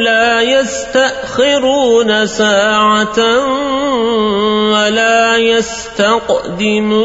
لا يستأخرون ساعة ولا يستقدمون.